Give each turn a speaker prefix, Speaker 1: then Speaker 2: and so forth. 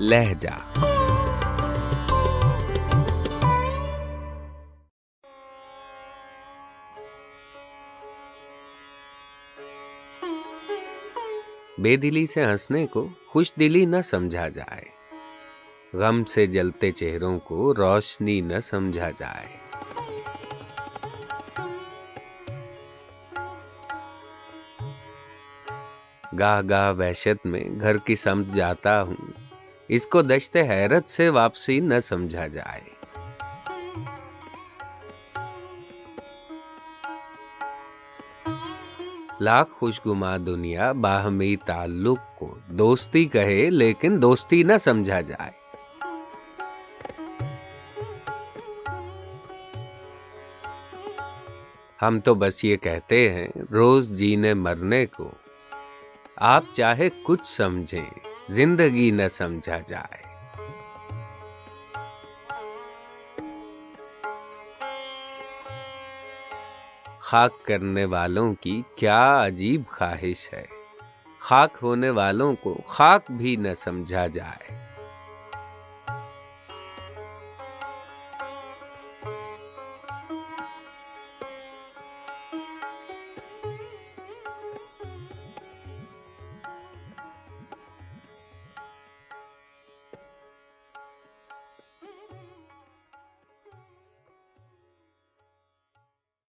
Speaker 1: لہجہ۔ بے دلی سے ہنسنے کو خوش دلی نہ سمجھا جائے۔ غم سے جلتے چہروں کو روشنی نہ سمجھا جائے۔ گاہ گاہ وحشت میں گھر کی سمجھ جاتا ہوں۔ اس کو دشت حیرت سے واپسی نہ سمجھا جائے۔ لاکھ خوش گما دنیا باہمی تعلق کو دوستی کہے لیکن دوستی نہ سمجھا جائے۔ ہم تو بس یہ کہتے ہیں، روز جینے مرنے کو آپ چاہے کچھ سمجھیں۔ زندگی نہ سمجھا جائے۔ خاک کرنے والوں کی کیا عجیب خواہش ہے۔ خاک ہونے والوں کو خاک بھی نہ سمجھا جائے۔